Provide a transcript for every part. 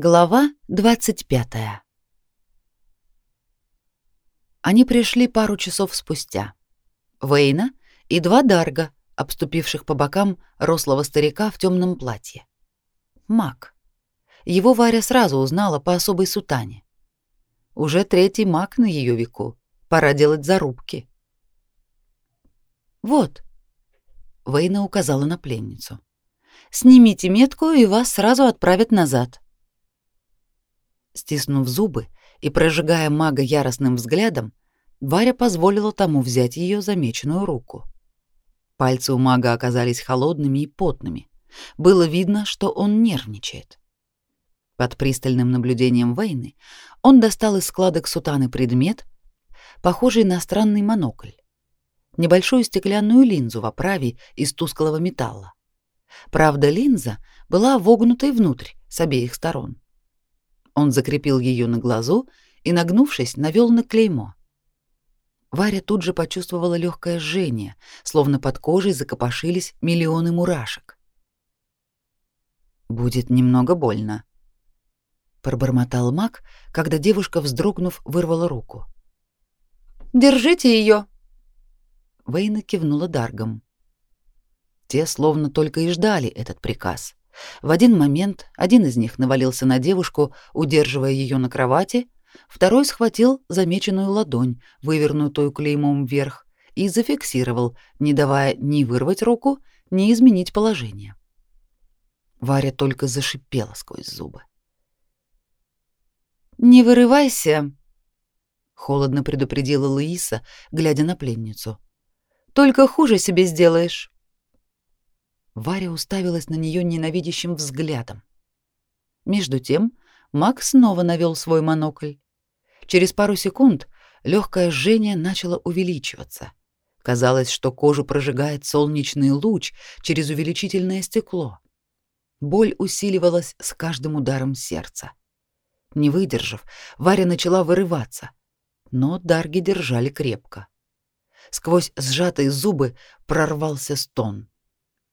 Глава 25. Они пришли пару часов спустя. Вейна и два Дарга, обступивших по бокам рослого старика в темном платье. Мак. Его Варя сразу узнала по особой сутане. Уже третий маг на ее веку. Пора делать зарубки. Вот. Вейна указала на пленницу. Снимите метку, и вас сразу отправят назад. Стиснув зубы и прожигая мага яростным взглядом, Варя позволила тому взять ее замеченную руку. Пальцы у мага оказались холодными и потными. Было видно, что он нервничает. Под пристальным наблюдением Вейны он достал из складок сутаны предмет, похожий на странный монокль. Небольшую стеклянную линзу в оправе из тусклого металла. Правда, линза была вогнутой внутрь с обеих сторон. Он закрепил ее на глазу и, нагнувшись, навел на клеймо. Варя тут же почувствовала легкое жжение, словно под кожей закопошились миллионы мурашек. «Будет немного больно», — пробормотал маг, когда девушка, вздрогнув, вырвала руку. «Держите ее!» Вейна кивнула Даргом. Те словно только и ждали этот приказ. В один момент один из них навалился на девушку, удерживая ее на кровати, второй схватил замеченную ладонь, вывернутую клеймом вверх, и зафиксировал, не давая ни вырвать руку, ни изменить положение. Варя только зашипела сквозь зубы. «Не вырывайся», — холодно предупредила Луиса, глядя на пленницу. «Только хуже себе сделаешь». Варя уставилась на нее ненавидящим взглядом. Между тем Макс снова навел свой монокль. Через пару секунд легкое жжение начало увеличиваться. Казалось, что кожу прожигает солнечный луч через увеличительное стекло. Боль усиливалась с каждым ударом сердца. Не выдержав, Варя начала вырываться, но дарги держали крепко. Сквозь сжатые зубы прорвался стон.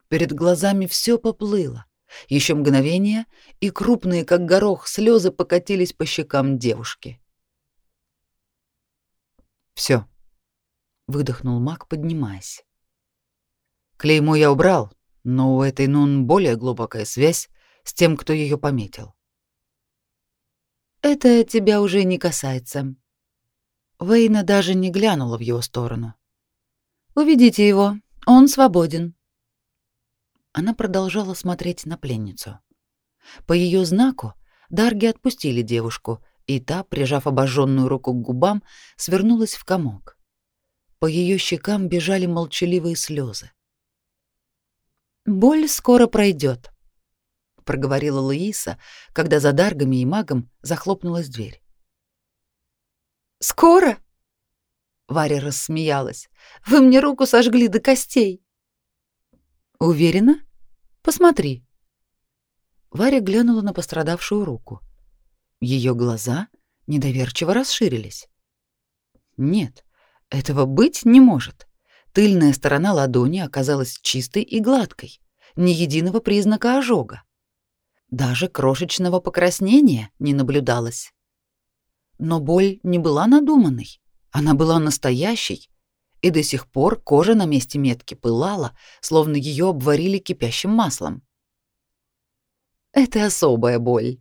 Перед глазами все поплыло. Еще мгновение, и крупные, как горох, слезы покатились по щекам девушки. Все, выдохнул Мак, поднимаясь. Клеймо я убрал, но у этой Нун более глубокая связь с тем, кто ее пометил. Это тебя уже не касается. Вейна даже не глянула в его сторону. Уведите его, он свободен она продолжала смотреть на пленницу. По ее знаку дарги отпустили девушку, и та, прижав обожженную руку к губам, свернулась в комок. По ее щекам бежали молчаливые слезы. «Боль скоро пройдет», — проговорила Луиса, когда за даргами и магом захлопнулась дверь. «Скоро?» Варя рассмеялась. «Вы мне руку сожгли до костей». «Уверена?» Посмотри. Варя глянула на пострадавшую руку. Ее глаза недоверчиво расширились. Нет, этого быть не может. Тыльная сторона ладони оказалась чистой и гладкой, ни единого признака ожога. Даже крошечного покраснения не наблюдалось. Но боль не была надуманной, она была настоящей и до сих пор кожа на месте метки пылала, словно ее обварили кипящим маслом. «Это особая боль»,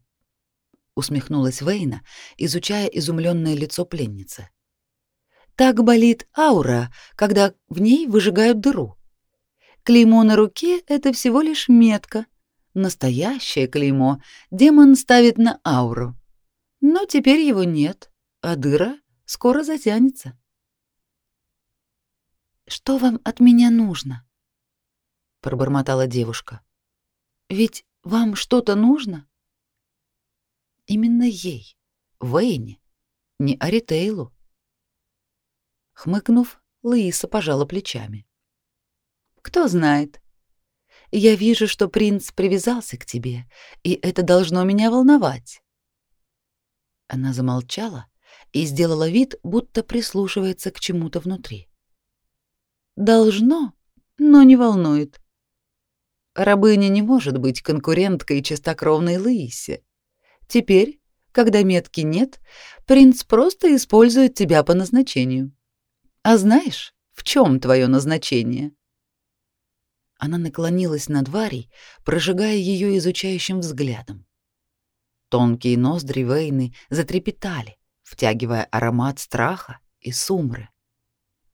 — усмехнулась Вейна, изучая изумленное лицо пленницы. «Так болит аура, когда в ней выжигают дыру. Клеймо на руке — это всего лишь метка. Настоящее клеймо демон ставит на ауру. Но теперь его нет, а дыра скоро затянется». Что вам от меня нужно? пробормотала девушка. Ведь вам что-то нужно? Именно ей, Вейне, не Аритейлу. Хмыкнув, Луиса пожала плечами. Кто знает. Я вижу, что принц привязался к тебе, и это должно меня волновать. Она замолчала и сделала вид, будто прислушивается к чему-то внутри. Должно, но не волнует. Рабыня не может быть конкуренткой чистокровной Лыисе. Теперь, когда метки нет, принц просто использует тебя по назначению. А знаешь, в чем твое назначение? Она наклонилась над Варей, прожигая ее изучающим взглядом. Тонкие ноздри Вейны затрепетали, втягивая аромат страха и сумры.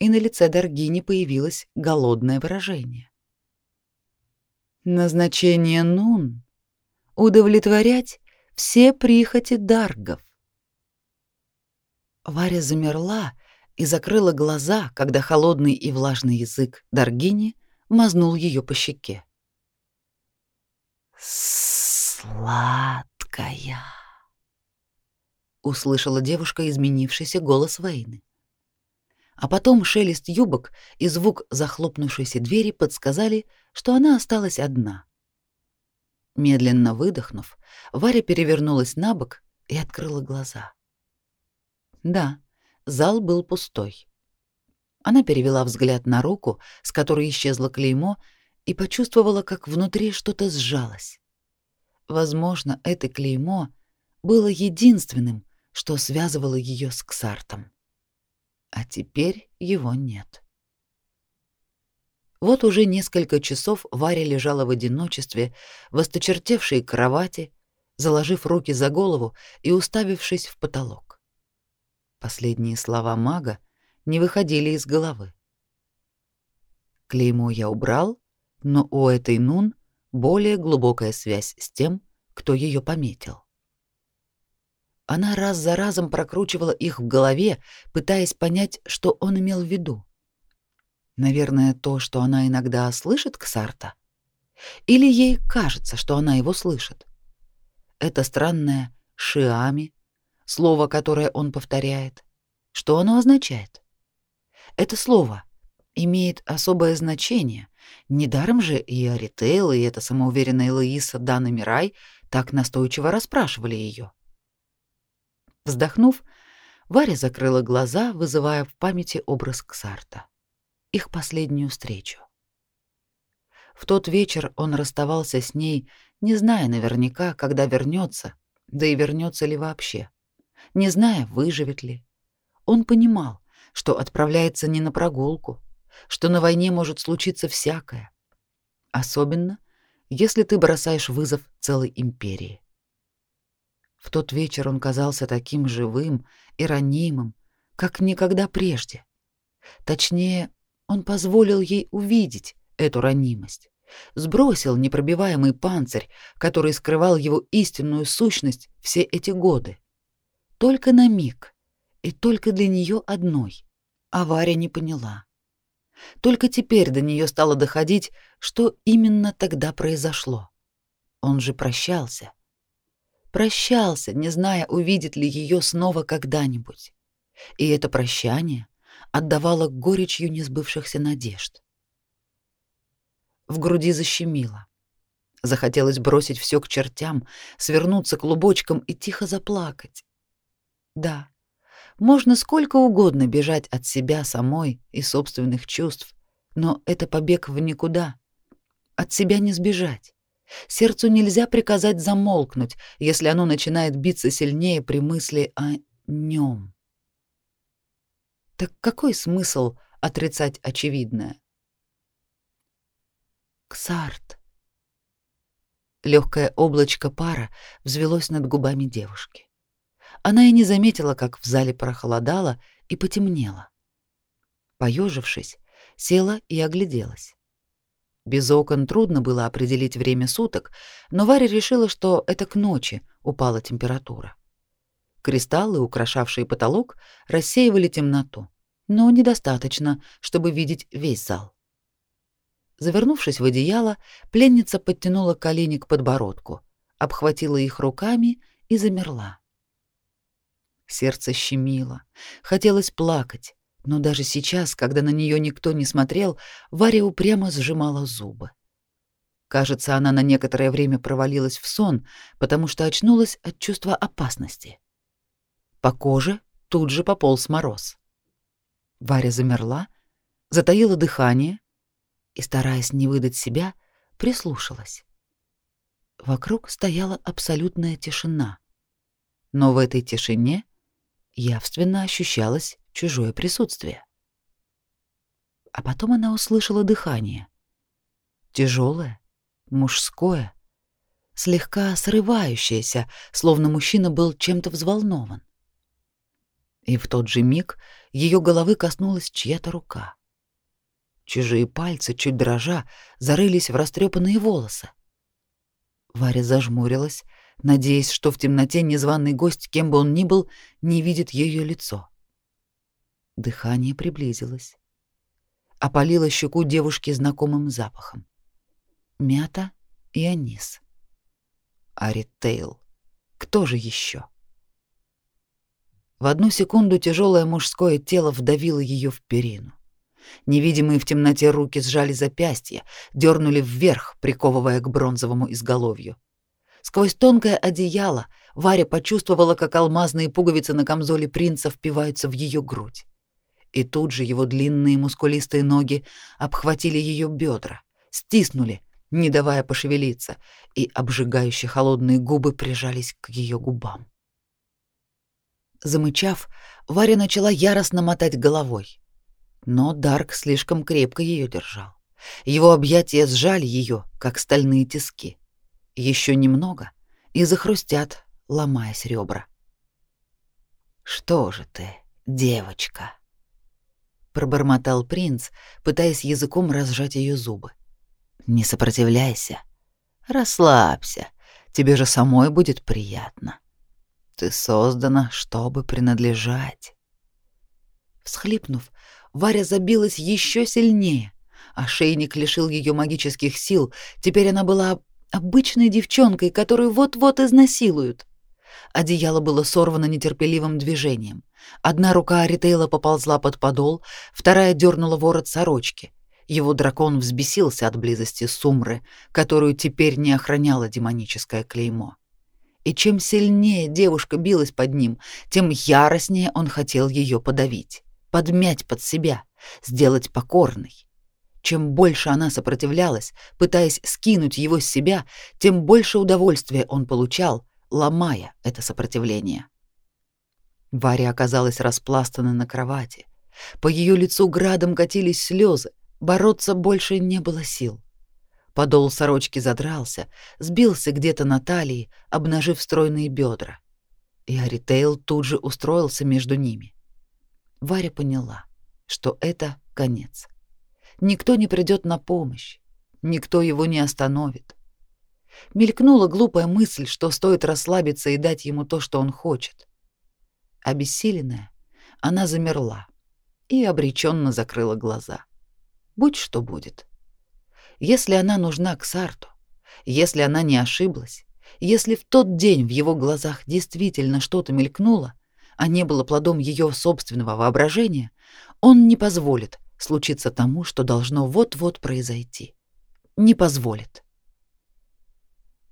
И на лице Даргини появилось голодное выражение. Назначение Нун — удовлетворять все прихоти Даргов. Варя замерла и закрыла глаза, когда холодный и влажный язык Даргини мазнул ее по щеке. «Сладкая!» — услышала девушка изменившийся голос Вейны. А потом шелест юбок и звук захлопнувшейся двери подсказали, что она осталась одна. Медленно выдохнув, Варя перевернулась на бок и открыла глаза. Да, зал был пустой. Она перевела взгляд на руку, с которой исчезло клеймо, и почувствовала, как внутри что-то сжалось. Возможно, это клеймо было единственным, что связывало ее с Ксартом. А теперь его нет. Вот уже несколько часов Варя лежала в одиночестве в осточертевшей кровати, заложив руки за голову и уставившись в потолок. Последние слова мага не выходили из головы. Клеймо я убрал, но у этой Нун более глубокая связь с тем, кто ее пометил. Она раз за разом прокручивала их в голове, пытаясь понять, что он имел в виду. Наверное, то, что она иногда слышит Ксарта, или ей кажется, что она его слышит. Это странное «шиами», слово, которое он повторяет. Что оно означает? Это слово имеет особое значение. Недаром же и Аритейл, и эта самоуверенная Луиса Дана Мирай так настойчиво расспрашивали ее. Вздохнув, Варя закрыла глаза, вызывая в памяти образ Ксарта. Их последнюю встречу. В тот вечер он расставался с ней, не зная наверняка, когда вернется, да и вернется ли вообще, не зная, выживет ли. Он понимал, что отправляется не на прогулку, что на войне может случиться всякое. Особенно, если ты бросаешь вызов целой империи. В тот вечер он казался таким живым и ранимым, как никогда прежде. Точнее, он позволил ей увидеть эту ранимость, сбросил непробиваемый панцирь, который скрывал его истинную сущность все эти годы. Только на миг, и только для нее одной. А Варя не поняла. Только теперь до нее стало доходить, что именно тогда произошло. Он же прощался. Прощался, не зная, увидит ли ее снова когда-нибудь. И это прощание отдавало горечью несбывшихся надежд. В груди защемило. Захотелось бросить все к чертям, свернуться клубочком и тихо заплакать. Да, можно сколько угодно бежать от себя самой и собственных чувств, но это побег в никуда. От себя не сбежать. Сердцу нельзя приказать замолкнуть, если оно начинает биться сильнее при мысли о нем. Так какой смысл отрицать очевидное? Ксарт. Легкое облачко пара взвелось над губами девушки. Она и не заметила, как в зале прохолодало и потемнело. Поежившись, села и огляделась. Без окон трудно было определить время суток, но Варя решила, что это к ночи упала температура. Кристаллы, украшавшие потолок, рассеивали темноту, но недостаточно, чтобы видеть весь зал. Завернувшись в одеяло, пленница подтянула колени к подбородку, обхватила их руками и замерла. Сердце щемило, хотелось плакать, но даже сейчас, когда на нее никто не смотрел, Варя упрямо сжимала зубы. Кажется, она на некоторое время провалилась в сон, потому что очнулась от чувства опасности. По коже тут же пополз мороз. Варя замерла, затаила дыхание и, стараясь не выдать себя, прислушалась. Вокруг стояла абсолютная тишина — но в этой тишине явственно ощущалось чужое присутствие. А потом она услышала дыхание. Тяжелое, мужское, слегка срывающееся, словно мужчина был чем-то взволнован. И в тот же миг ее головы коснулась чья-то рука. Чужие пальцы, чуть дрожа, зарылись в растрепанные волосы. Варя зажмурилась, надеясь, что в темноте незваный гость, кем бы он ни был, не видит ее лицо. Дыхание приблизилось. Опалило щеку девушки знакомым запахом. Мята и анис. Аритейл. Кто же еще? В одну секунду тяжелое мужское тело вдавило ее в перину. Невидимые в темноте руки сжали запястья, дернули вверх, приковывая к бронзовому изголовью. Сквозь тонкое одеяло Варя почувствовала, как алмазные пуговицы на камзоле принца впиваются в ее грудь. И тут же его длинные мускулистые ноги обхватили ее бедра, стиснули, не давая пошевелиться, и обжигающие холодные губы прижались к ее губам. Замычав, Варя начала яростно мотать головой. Но Дарк слишком крепко ее держал. Его объятия сжали ее, как стальные тиски. Еще немного, и захрустят, ломаясь ребра. «Что же ты, девочка?» Пробормотал принц, пытаясь языком разжать ее зубы. «Не сопротивляйся. Расслабься. Тебе же самой будет приятно. Ты создана, чтобы принадлежать». Всхлипнув, Варя забилась еще сильнее. Ошейник лишил ее магических сил. Теперь она была обычной девчонкой, которую вот-вот изнасилуют. Одеяло было сорвано нетерпеливым движением. Одна рука Аритейла поползла под подол, вторая дернула ворот сорочки. Его дракон взбесился от близости Сумры, которую теперь не охраняло демоническое клеймо. И чем сильнее девушка билась под ним, тем яростнее он хотел ее подавить подмять под себя, сделать покорной. Чем больше она сопротивлялась, пытаясь скинуть его с себя, тем больше удовольствия он получал, ломая это сопротивление. Варя оказалась распластана на кровати. По ее лицу градом катились слезы, бороться больше не было сил. Подол сорочки задрался, сбился где-то на талии, обнажив стройные бедра. И Аритейл тут же устроился между ними. Варя поняла, что это конец. Никто не придет на помощь, никто его не остановит. Мелькнула глупая мысль, что стоит расслабиться и дать ему то, что он хочет. Обессиленная, она замерла и обреченно закрыла глаза. Будь что будет. Если она нужна к Сарту, если она не ошиблась, если в тот день в его глазах действительно что-то мелькнуло, а не было плодом ее собственного воображения, он не позволит случиться тому, что должно вот-вот произойти. Не позволит.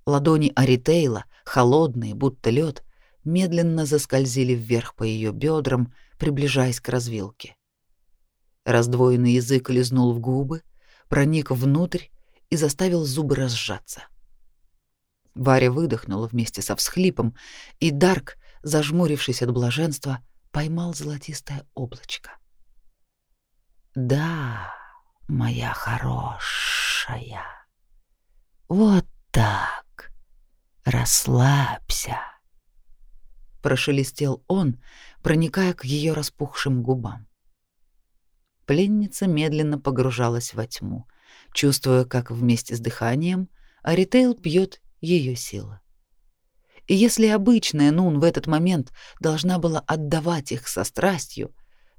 Ладони Аритейла, холодные, будто лед, медленно заскользили вверх по ее бедрам, приближаясь к развилке. Раздвоенный язык лизнул в губы, проник внутрь и заставил зубы разжаться. Варя выдохнула вместе со всхлипом, и Дарк зажмурившись от блаженства, поймал золотистое облачко. «Да, моя хорошая, вот так, расслабься», — прошелестел он, проникая к ее распухшим губам. Пленница медленно погружалась во тьму, чувствуя, как вместе с дыханием Аритейл пьет ее силы. И если обычная Нун в этот момент должна была отдавать их со страстью,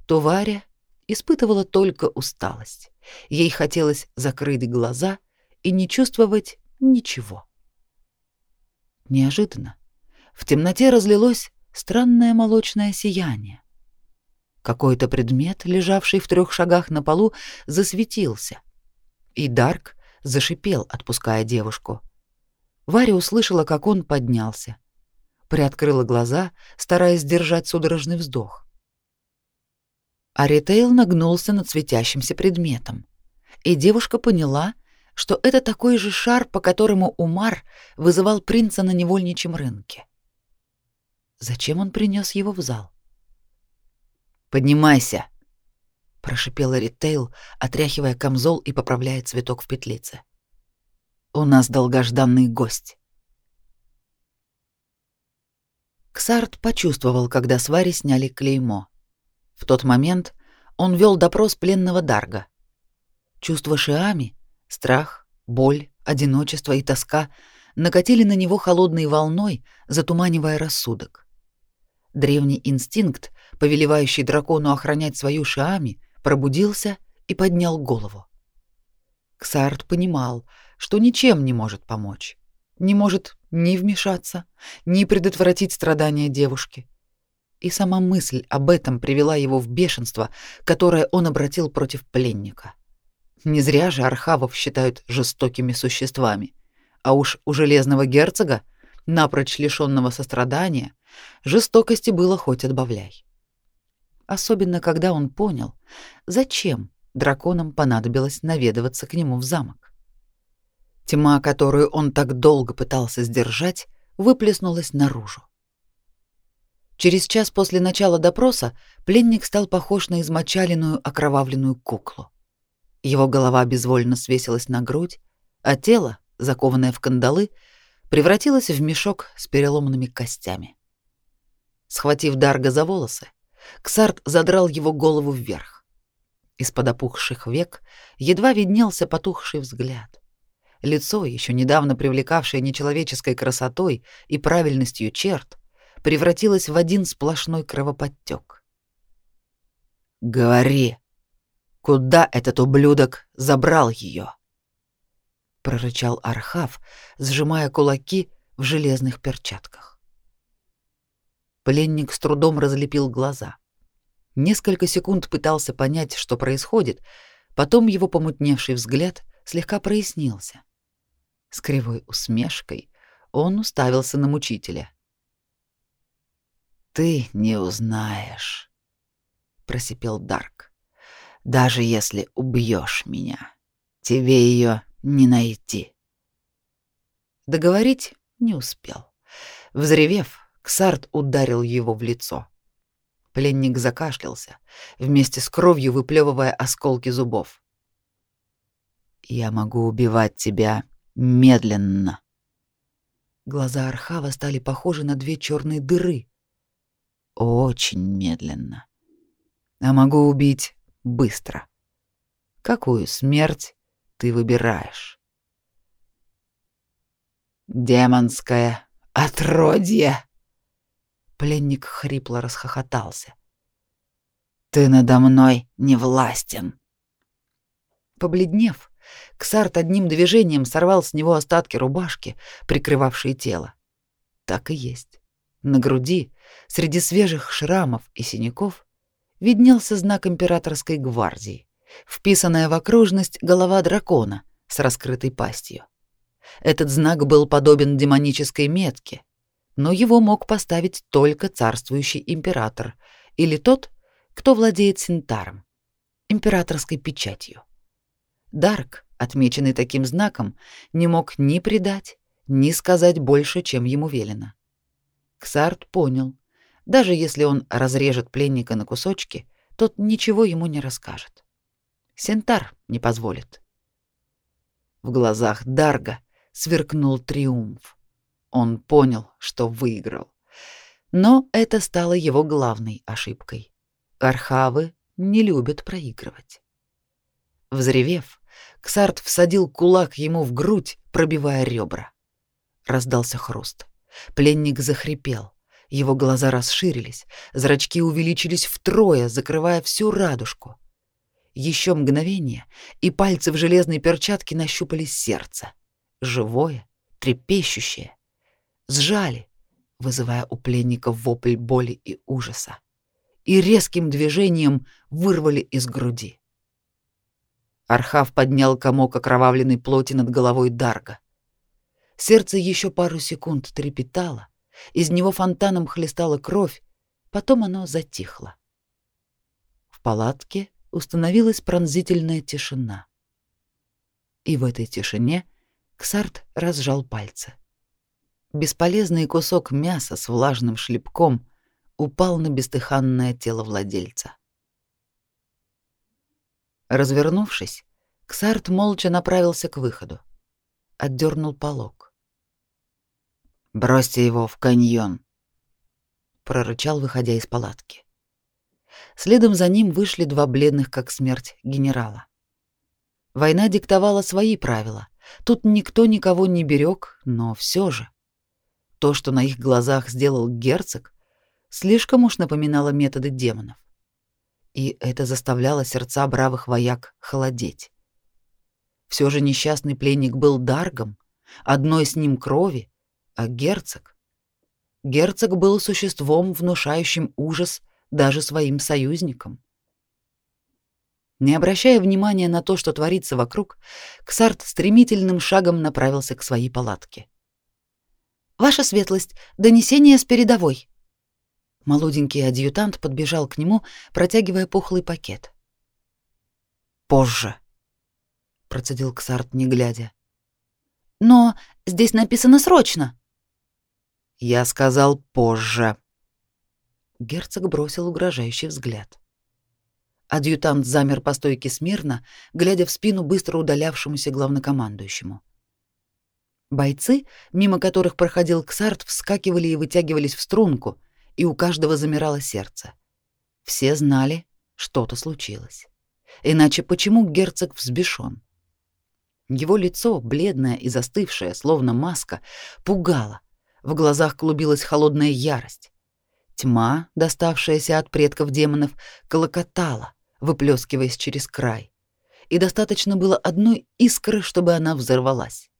то Варя испытывала только усталость. Ей хотелось закрыть глаза и не чувствовать ничего. Неожиданно в темноте разлилось странное молочное сияние. Какой-то предмет, лежавший в трех шагах на полу, засветился, и Дарк зашипел, отпуская девушку. Варя услышала, как он поднялся. Приоткрыла глаза, стараясь сдержать судорожный вздох. Аритейл нагнулся над светящимся предметом, и девушка поняла, что это такой же шар, по которому Умар вызывал принца на невольничьем рынке. Зачем он принес его в зал? «Поднимайся!» — прошипела Ритейл, отряхивая камзол и поправляя цветок в петлице. «У нас долгожданный гость». Ксарт почувствовал, когда с Вари сняли клеймо. В тот момент он вел допрос пленного Дарга. Чувства Шиами, страх, боль, одиночество и тоска накатили на него холодной волной, затуманивая рассудок. Древний инстинкт, повелевающий дракону охранять свою Шиами, пробудился и поднял голову. Ксарт понимал, что ничем не может помочь. Не может ни вмешаться, ни предотвратить страдания девушки. И сама мысль об этом привела его в бешенство, которое он обратил против пленника. Не зря же архавов считают жестокими существами. А уж у железного герцога, напрочь лишенного сострадания, жестокости было хоть отбавляй. Особенно когда он понял, зачем драконам понадобилось наведываться к нему в замок. Тьма, которую он так долго пытался сдержать, выплеснулась наружу. Через час после начала допроса пленник стал похож на измочаленную окровавленную куклу. Его голова безвольно свесилась на грудь, а тело, закованное в кандалы, превратилось в мешок с переломанными костями. Схватив Дарга за волосы, Ксарт задрал его голову вверх. Из-под опухших век едва виднелся потухший взгляд. Лицо, еще недавно привлекавшее нечеловеческой красотой и правильностью черт, превратилась в один сплошной кровоподтек. «Говори, куда этот ублюдок забрал ее?» — прорычал Архав, сжимая кулаки в железных перчатках. Пленник с трудом разлепил глаза. Несколько секунд пытался понять, что происходит, потом его помутневший взгляд слегка прояснился. С кривой усмешкой он уставился на мучителя ты не узнаешь, просипел Дарк. Даже если убьешь меня, тебе ее не найти. Договорить не успел. Взревев, Ксарт ударил его в лицо. Пленник закашлялся, вместе с кровью выплевывая осколки зубов. Я могу убивать тебя медленно. Глаза Архава стали похожи на две черные дыры, очень медленно. А могу убить быстро. Какую смерть ты выбираешь? Демонское отродье. Пленник хрипло расхохотался. Ты надо мной не властен. Побледнев, Ксарт одним движением сорвал с него остатки рубашки, прикрывавшие тело. Так и есть. На груди, среди свежих шрамов и синяков, виднелся знак императорской гвардии, вписанная в окружность голова дракона с раскрытой пастью. Этот знак был подобен демонической метке, но его мог поставить только царствующий император или тот, кто владеет синтаром, императорской печатью. Дарк, отмеченный таким знаком, не мог ни предать, ни сказать больше, чем ему велено. Ксарт понял. Даже если он разрежет пленника на кусочки, тот ничего ему не расскажет. Сентар не позволит. В глазах Дарга сверкнул триумф. Он понял, что выиграл. Но это стало его главной ошибкой. Архавы не любят проигрывать. Взревев, Ксарт всадил кулак ему в грудь, пробивая ребра. Раздался хруст. Пленник захрипел. Его глаза расширились, зрачки увеличились втрое, закрывая всю радужку. Еще мгновение, и пальцы в железной перчатке нащупали сердце. Живое, трепещущее. Сжали, вызывая у пленника вопль боли и ужаса. И резким движением вырвали из груди. Архав поднял комок окровавленной плоти над головой Дарга. Сердце еще пару секунд трепетало, из него фонтаном хлестала кровь, потом оно затихло. В палатке установилась пронзительная тишина. И в этой тишине Ксарт разжал пальцы. бесполезный кусок мяса с влажным шлепком упал на бездыханное тело владельца. Развернувшись, Ксарт молча направился к выходу. Отдернул полог. «Бросьте его в каньон», — прорычал, выходя из палатки. Следом за ним вышли два бледных, как смерть, генерала. Война диктовала свои правила. Тут никто никого не берег, но все же. То, что на их глазах сделал герцог, слишком уж напоминало методы демонов. И это заставляло сердца бравых вояк холодеть. Все же несчастный пленник был даргом, одной с ним крови, а герцог... Герцог был существом, внушающим ужас даже своим союзникам. Не обращая внимания на то, что творится вокруг, Ксарт стремительным шагом направился к своей палатке. «Ваша светлость, донесение с передовой!» Молоденький адъютант подбежал к нему, протягивая пухлый пакет. «Позже», — процедил Ксарт, не глядя. «Но здесь написано срочно». «Я сказал позже». Герцог бросил угрожающий взгляд. Адъютант замер по стойке смирно, глядя в спину быстро удалявшемуся главнокомандующему. Бойцы, мимо которых проходил Ксарт, вскакивали и вытягивались в струнку, и у каждого замирало сердце. Все знали, что-то случилось. Иначе почему герцог взбешен? Его лицо, бледное и застывшее, словно маска, пугало. В глазах клубилась холодная ярость. Тьма, доставшаяся от предков демонов, колокотала, выплескиваясь через край, и достаточно было одной искры, чтобы она взорвалась.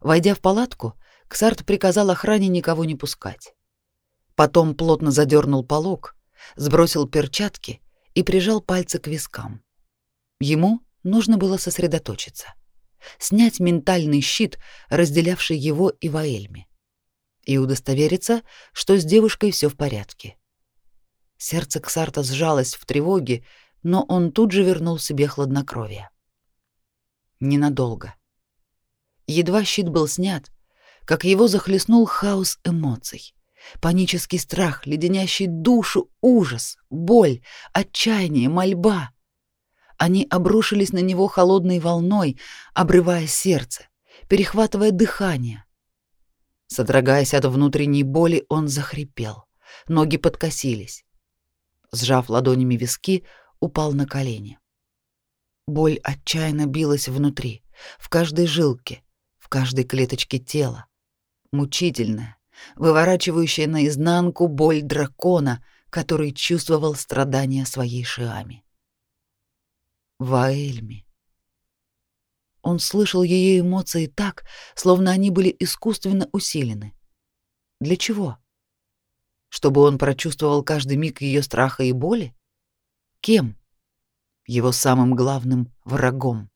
Войдя в палатку, Ксарт приказал охране никого не пускать. Потом плотно задернул полог, сбросил перчатки и прижал пальцы к вискам. Ему нужно было сосредоточиться, снять ментальный щит, разделявший его и Ваэльми, и удостовериться, что с девушкой все в порядке. Сердце Ксарта сжалось в тревоге, но он тут же вернул себе хладнокровие. Ненадолго. Едва щит был снят, как его захлестнул хаос эмоций. Панический страх, леденящий душу ужас, боль, отчаяние, мольба. Они обрушились на него холодной волной, обрывая сердце, перехватывая дыхание. Содрогаясь от внутренней боли, он захрипел. Ноги подкосились сжав ладонями виски, упал на колени. Боль отчаянно билась внутри, в каждой жилке, в каждой клеточке тела. Мучительная, выворачивающая наизнанку боль дракона, который чувствовал страдания своей Шиами. Ваэльми. Он слышал ее эмоции так, словно они были искусственно усилены. Для чего? чтобы он прочувствовал каждый миг ее страха и боли? Кем? Его самым главным врагом.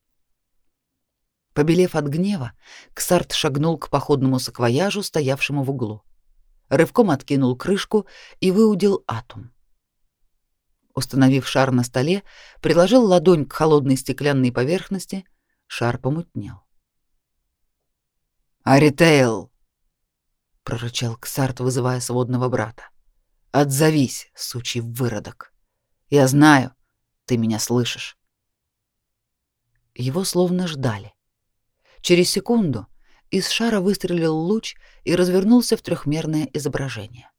Побелев от гнева, Ксарт шагнул к походному саквояжу, стоявшему в углу. Рывком откинул крышку и выудил атом. Установив шар на столе, приложил ладонь к холодной стеклянной поверхности, шар помутнел. «Аритейл!» прорычал Ксарт, вызывая сводного брата. Отзовись, сучий выродок. Я знаю, ты меня слышишь. Его словно ждали. Через секунду из шара выстрелил луч и развернулся в трехмерное изображение.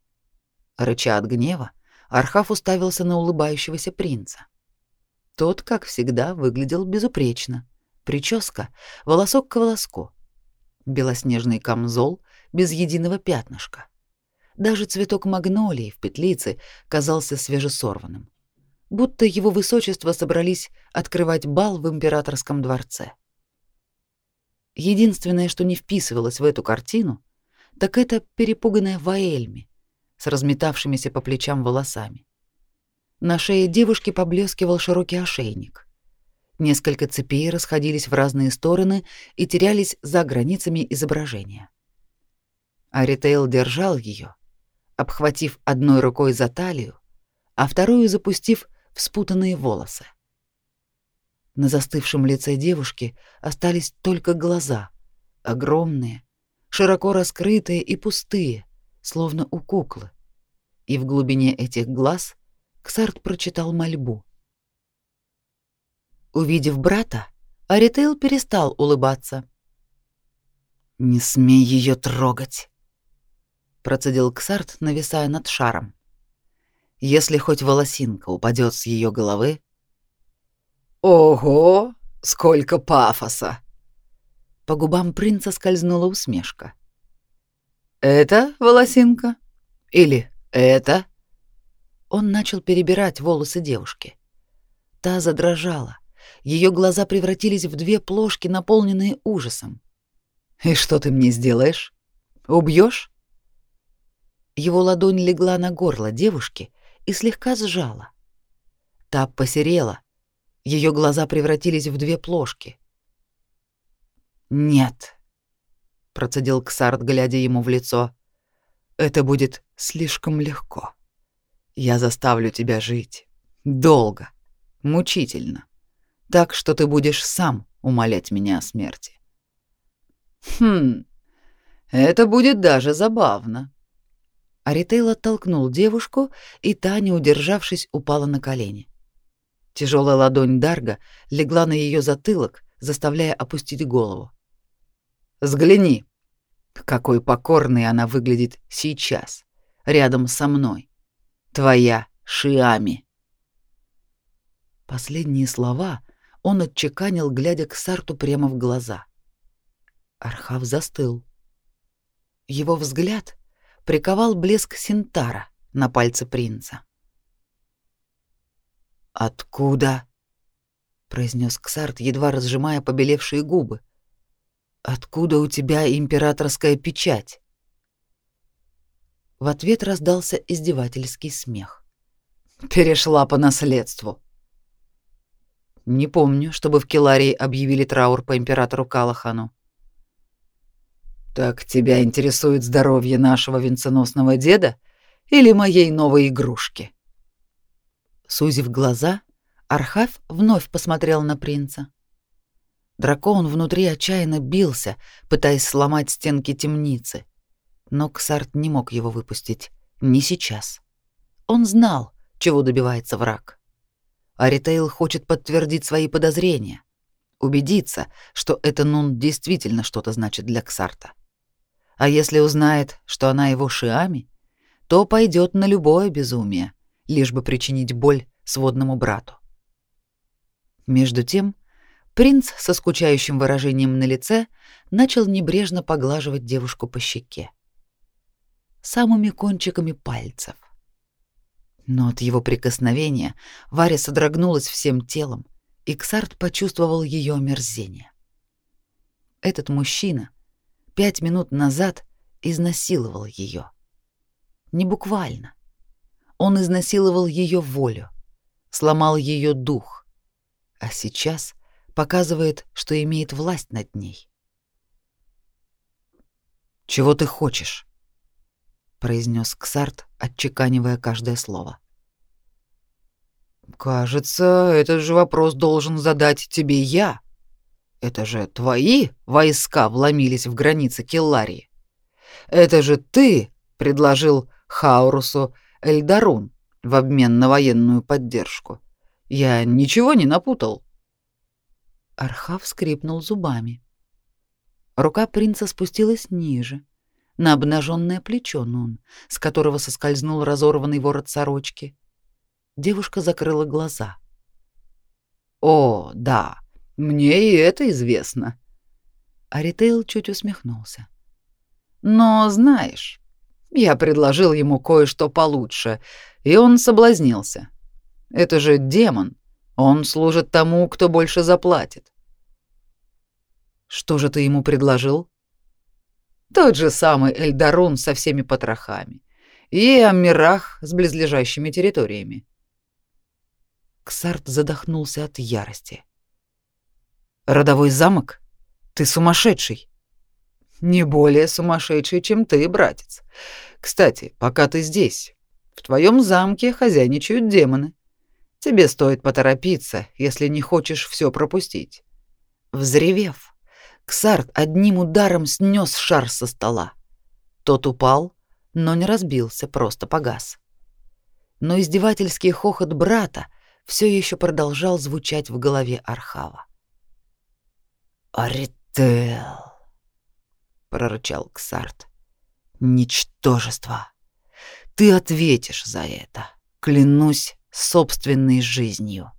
Рыча от гнева, Архав уставился на улыбающегося принца. Тот, как всегда, выглядел безупречно. Прическа, волосок к волоску. Белоснежный камзол без единого пятнышка. Даже цветок магнолии в петлице казался свежесорванным. Будто его высочество собрались открывать бал в императорском дворце. Единственное, что не вписывалось в эту картину, так это перепуганная Ваэльми с разметавшимися по плечам волосами. На шее девушки поблескивал широкий ошейник. Несколько цепей расходились в разные стороны и терялись за границами изображения. Аритейл держал ее, обхватив одной рукой за талию, а вторую запустив в спутанные волосы. На застывшем лице девушки остались только глаза, огромные, широко раскрытые и пустые, словно у куклы. И в глубине этих глаз Ксарт прочитал мольбу. Увидев брата, Аритейл перестал улыбаться. «Не смей ее трогать», — процедил Ксарт, нависая над шаром. «Если хоть волосинка упадет с ее головы...» «Ого, сколько пафоса!» По губам принца скользнула усмешка. «Это волосинка? Или это?» Он начал перебирать волосы девушки. Та задрожала. Ее глаза превратились в две плошки, наполненные ужасом. «И что ты мне сделаешь? Убьешь?» Его ладонь легла на горло девушки и слегка сжала. Та посерела. Ее глаза превратились в две плошки. «Нет», — процедил Ксарт, глядя ему в лицо. «Это будет слишком легко. Я заставлю тебя жить. Долго. Мучительно. Так что ты будешь сам умолять меня о смерти». «Хм, это будет даже забавно». Аритейл оттолкнул девушку, и та, не удержавшись, упала на колени. Тяжелая ладонь Дарга легла на ее затылок, заставляя опустить голову. Взгляни, какой покорной она выглядит сейчас, рядом со мной. Твоя Шиами. Последние слова он отчеканил, глядя к Сарту прямо в глаза. Архав застыл. Его взгляд приковал блеск синтара на пальце принца. «Откуда?» — произнес Ксарт, едва разжимая побелевшие губы. Откуда у тебя императорская печать? В ответ раздался издевательский смех. Перешла по наследству. Не помню, чтобы в Келарии объявили траур по императору Калахану. Так тебя интересует здоровье нашего венценосного деда или моей новой игрушки? Сузив глаза, Архав вновь посмотрел на принца. Дракон внутри отчаянно бился, пытаясь сломать стенки темницы. Но Ксарт не мог его выпустить. Не сейчас. Он знал, чего добивается враг. Аритейл хочет подтвердить свои подозрения. Убедиться, что это Нун действительно что-то значит для Ксарта. А если узнает, что она его Шиами, то пойдет на любое безумие, лишь бы причинить боль сводному брату. Между тем, Принц со скучающим выражением на лице начал небрежно поглаживать девушку по щеке. Самыми кончиками пальцев. Но от его прикосновения Варя содрогнулась всем телом, и Ксарт почувствовал ее омерзение. Этот мужчина пять минут назад изнасиловал ее. Не буквально. Он изнасиловал ее волю, сломал ее дух. А сейчас показывает, что имеет власть над ней. «Чего ты хочешь?» — произнес Ксарт, отчеканивая каждое слово. «Кажется, этот же вопрос должен задать тебе я. Это же твои войска вломились в границы Келларии. Это же ты предложил Хаурусу Эльдарун в обмен на военную поддержку. Я ничего не напутал?» Архав скрипнул зубами. Рука принца спустилась ниже, на обнаженное плечо Нун, с которого соскользнул разорванный ворот сорочки. Девушка закрыла глаза. «О, да, мне и это известно». Аритейл чуть усмехнулся. «Но знаешь, я предложил ему кое-что получше, и он соблазнился. Это же демон, он служит тому, кто больше заплатит. Что же ты ему предложил? Тот же самый Эльдарун со всеми потрохами и Амирах с близлежащими территориями. Ксарт задохнулся от ярости. Родовой замок? Ты сумасшедший. Не более сумасшедший, чем ты, братец. Кстати, пока ты здесь, в твоем замке хозяйничают демоны. Тебе стоит поторопиться, если не хочешь все пропустить. Взревев, Ксарт одним ударом снес шар со стола. Тот упал, но не разбился, просто погас. Но издевательский хохот брата все еще продолжал звучать в голове Архава. «Арител!» — прорычал Ксарт. «Ничтожество! Ты ответишь за это, клянусь собственной жизнью!»